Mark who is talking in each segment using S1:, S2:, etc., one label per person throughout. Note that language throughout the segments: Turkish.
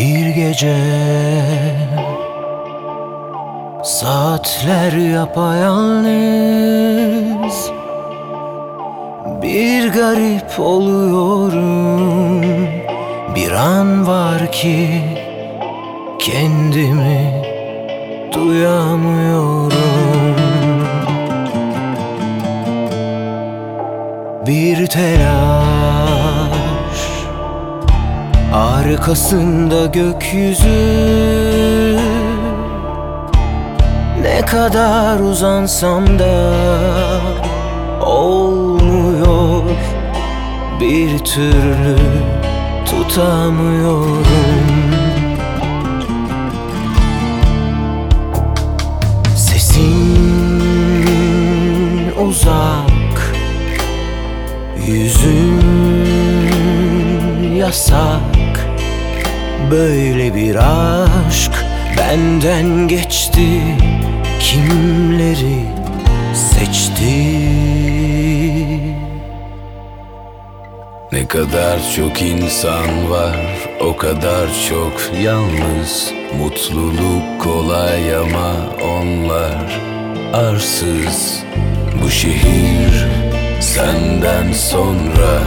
S1: Bir gece Saatler yapayalnız Bir garip oluyorum. Bir an var ki Kendimi duyamıyorum. Bir telaş Arkasında gökyüzü. Ne kadar uzansam da Olmuyor. Bir türlü tutamıyorum. Sesin uzak Yüzün yasak Böyle bir aşk benden geçti. Kimleri seçti?
S2: Ne kadar çok insan var O kadar çok yalnız. Mutluluk kolay ama onlar arsız. Bu şehir senden sonra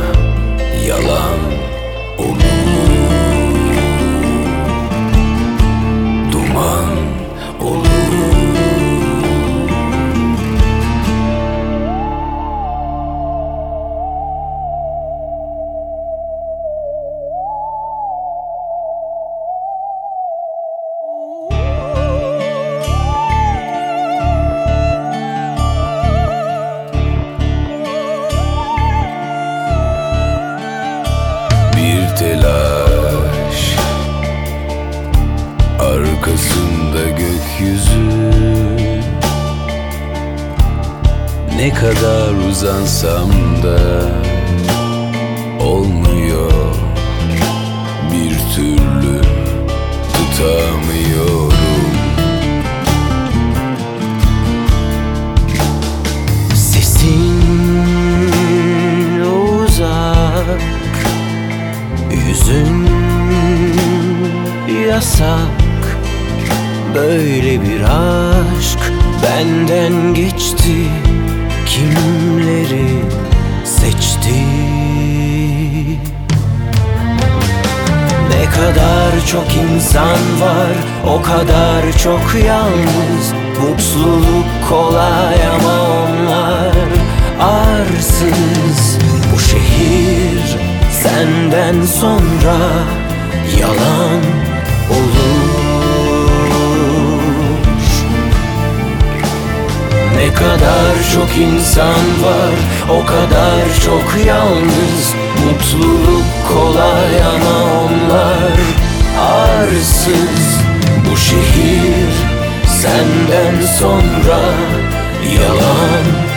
S2: telaş Arkasında gökyüzü. Ne kadar uzansam da Olmuyor
S1: Yüzün yasak Böyle bir aşk benden geçti. Kimleri seçti? Ne kadar çok insan var O kadar çok yalnız. Mutluluk kolay ama çok insan var O kadar çok yalnız. Mutluluk kolay ama onlar arsız. Bu şehir senden sonra yalan